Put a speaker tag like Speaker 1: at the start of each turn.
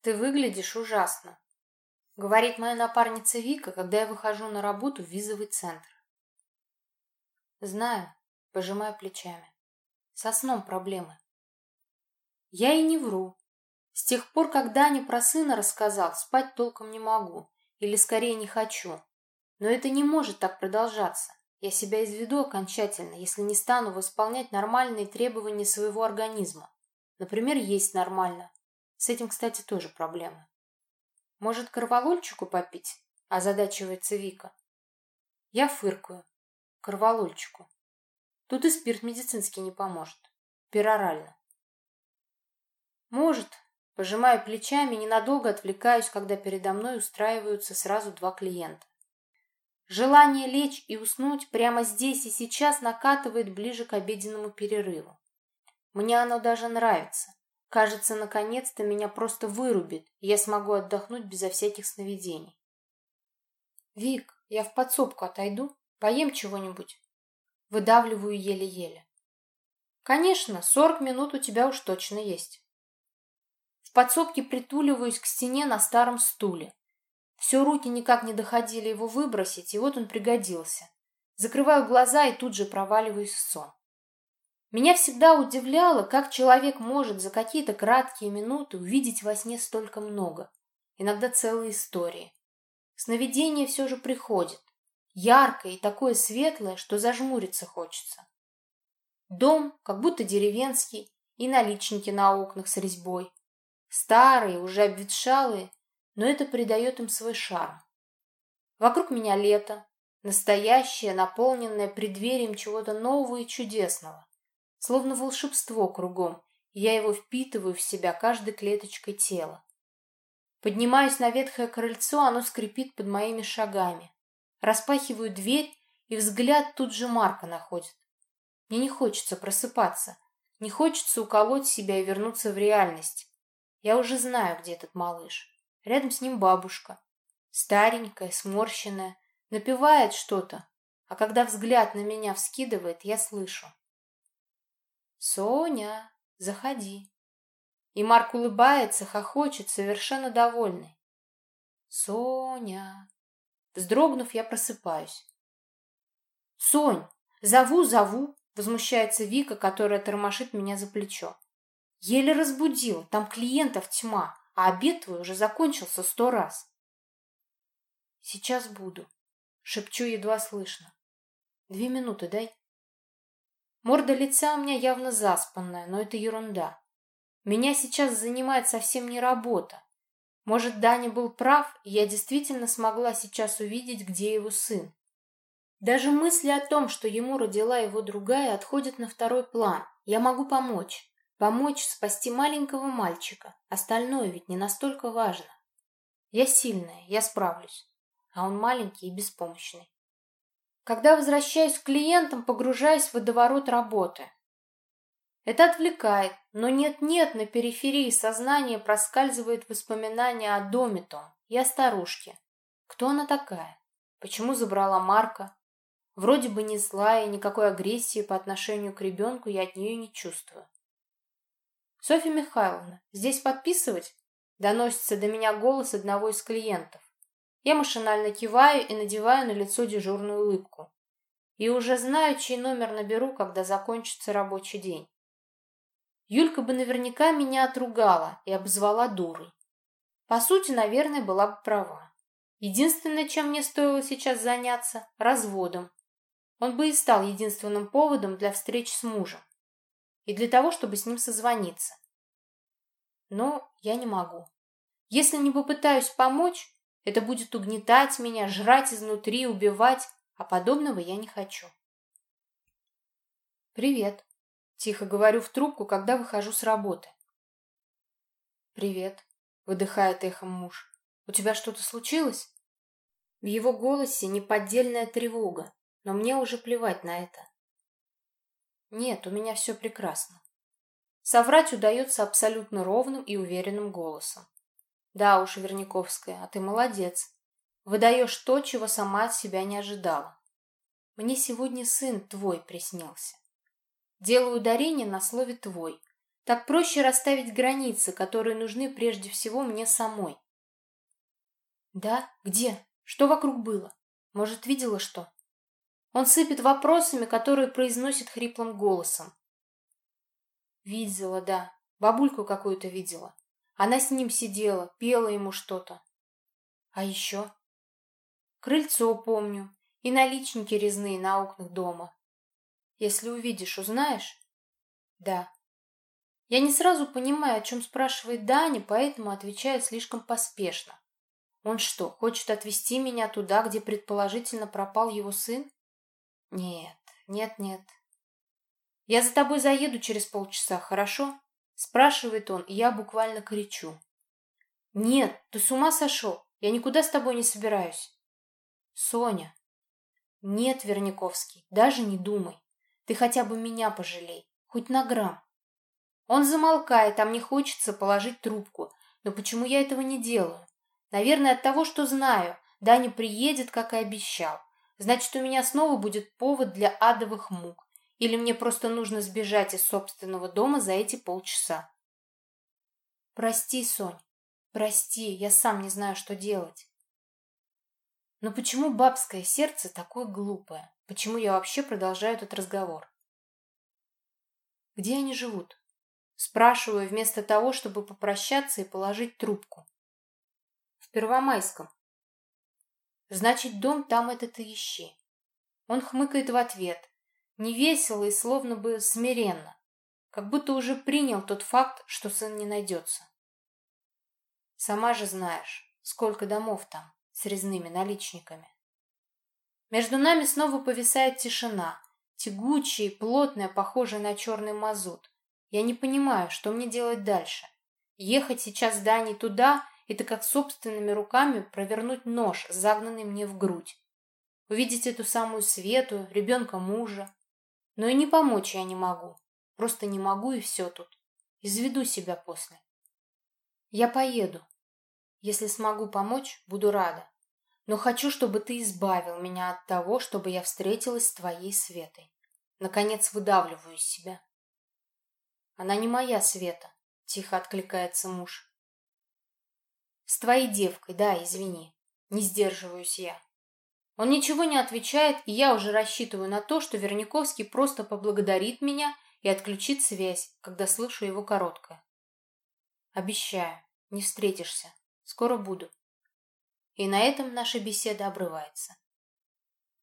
Speaker 1: ты выглядишь ужасно», — говорит моя напарница Вика, когда я выхожу на работу в визовый центр. «Знаю», — пожимаю плечами. «Со сном проблемы». Я и не вру. С тех пор, как Даня про сына рассказал, спать толком не могу. Или скорее не хочу. Но это не может так продолжаться. Я себя изведу окончательно, если не стану восполнять нормальные требования своего организма. Например, есть нормально. С этим, кстати, тоже проблемы. Может, корвалольчику попить? Озадачивается Вика. Я фыркаю. Корвалольчику. Тут и спирт медицинский не поможет. Перорально. Может. Пожимаю плечами, ненадолго отвлекаюсь, когда передо мной устраиваются сразу два клиента. Желание лечь и уснуть прямо здесь и сейчас накатывает ближе к обеденному перерыву. Мне оно даже нравится. Кажется, наконец-то меня просто вырубит, и я смогу отдохнуть безо всяких сновидений. «Вик, я в подсобку отойду, поем чего-нибудь». Выдавливаю еле-еле. «Конечно, сорок минут у тебя уж точно есть». В подсобке притуливаюсь к стене на старом стуле. Все руки никак не доходили его выбросить, и вот он пригодился. Закрываю глаза и тут же проваливаюсь в сон. Меня всегда удивляло, как человек может за какие-то краткие минуты увидеть во сне столько много. Иногда целые истории. Сновидение все же приходит. Яркое и такое светлое, что зажмуриться хочется. Дом, как будто деревенский, и наличники на окнах с резьбой. Старые, уже обветшалые, но это придает им свой шарм. Вокруг меня лето, настоящее, наполненное преддверием чего-то нового и чудесного. Словно волшебство кругом, я его впитываю в себя каждой клеточкой тела. Поднимаюсь на ветхое крыльцо, оно скрипит под моими шагами. Распахиваю дверь, и взгляд тут же Марка находит. Мне не хочется просыпаться, не хочется уколоть себя и вернуться в реальность. Я уже знаю, где этот малыш. Рядом с ним бабушка. Старенькая, сморщенная, напевает что-то, а когда взгляд на меня вскидывает, я слышу. «Соня, заходи». И Марк улыбается, хохочет, совершенно довольный. «Соня». Вздрогнув, я просыпаюсь. «Сонь, зову, зову!» Возмущается Вика, которая тормошит меня за плечо. «Еле разбудил, там клиентов тьма а обед твой уже закончился сто раз. Сейчас буду, шепчу едва слышно. Две минуты дай. Морда лица у меня явно заспанная, но это ерунда. Меня сейчас занимает совсем не работа. Может, Даня был прав, и я действительно смогла сейчас увидеть, где его сын. Даже мысли о том, что ему родила его другая, отходят на второй план. Я могу помочь. Помочь спасти маленького мальчика. Остальное ведь не настолько важно. Я сильная, я справлюсь. А он маленький и беспомощный. Когда возвращаюсь к клиентам, погружаюсь в водоворот работы. Это отвлекает, но нет-нет, на периферии сознания проскальзывает воспоминание о доме том и о старушке. Кто она такая? Почему забрала Марка? Вроде бы не злая, никакой агрессии по отношению к ребенку я от нее не чувствую. «Софья Михайловна, здесь подписывать?» Доносится до меня голос одного из клиентов. Я машинально киваю и надеваю на лицо дежурную улыбку. И уже знаю, чей номер наберу, когда закончится рабочий день. Юлька бы наверняка меня отругала и обозвала дурой. По сути, наверное, была бы права. Единственное, чем мне стоило сейчас заняться – разводом. Он бы и стал единственным поводом для встреч с мужем и для того, чтобы с ним созвониться. Но я не могу. Если не попытаюсь помочь, это будет угнетать меня, жрать изнутри, убивать, а подобного я не хочу. «Привет», — тихо говорю в трубку, когда выхожу с работы. «Привет», — выдыхает эхом муж. «У тебя что-то случилось?» В его голосе неподдельная тревога, но мне уже плевать на это. Нет, у меня все прекрасно. Соврать удается абсолютно ровным и уверенным голосом. Да уж, Верняковская, а ты молодец. Выдаешь то, чего сама от себя не ожидала. Мне сегодня сын твой приснился. Делаю ударение на слове «твой», Так проще расставить границы, которые нужны прежде всего мне самой. Да? Где? Что вокруг было? Может, видела что? Он сыпет вопросами, которые произносит хриплым голосом. Видела, да. Бабульку какую-то видела. Она с ним сидела, пела ему что-то. А еще? Крыльцо помню. И наличники резные на окнах дома. Если увидишь, узнаешь? Да. Я не сразу понимаю, о чем спрашивает Даня, поэтому отвечаю слишком поспешно. Он что, хочет отвезти меня туда, где предположительно пропал его сын? Нет, нет, нет. Я за тобой заеду через полчаса, хорошо? Спрашивает он, и я буквально кричу. Нет, ты с ума сошел? Я никуда с тобой не собираюсь. Соня. Нет, Верняковский, даже не думай. Ты хотя бы меня пожалей, хоть на грамм. Он замолкает, а мне хочется положить трубку. Но почему я этого не делаю? Наверное, от того, что знаю. Даня приедет, как и обещал. Значит, у меня снова будет повод для адовых мук. Или мне просто нужно сбежать из собственного дома за эти полчаса. Прости, Сонь. Прости, я сам не знаю, что делать. Но почему бабское сердце такое глупое? Почему я вообще продолжаю этот разговор? Где они живут? Спрашиваю вместо того, чтобы попрощаться и положить трубку. В Первомайском. Значит, дом там этот и ищи. Он хмыкает в ответ, невесело и словно бы смиренно, как будто уже принял тот факт, что сын не найдется. Сама же знаешь, сколько домов там с резными наличниками. Между нами снова повисает тишина, тягучая и плотная, похожая на черный мазут. Я не понимаю, что мне делать дальше. Ехать сейчас с Даней туда это как собственными руками провернуть нож, загнанный мне в грудь. Увидеть эту самую Свету, ребенка мужа. Но и не помочь я не могу. Просто не могу и все тут. Изведу себя после. Я поеду. Если смогу помочь, буду рада. Но хочу, чтобы ты избавил меня от того, чтобы я встретилась с твоей Светой. Наконец выдавливаю из себя. Она не моя Света, тихо откликается муж. С твоей девкой, да, извини. Не сдерживаюсь я. Он ничего не отвечает, и я уже рассчитываю на то, что Верняковский просто поблагодарит меня и отключит связь, когда слышу его короткое. Обещаю, не встретишься. Скоро буду. И на этом наша беседа обрывается.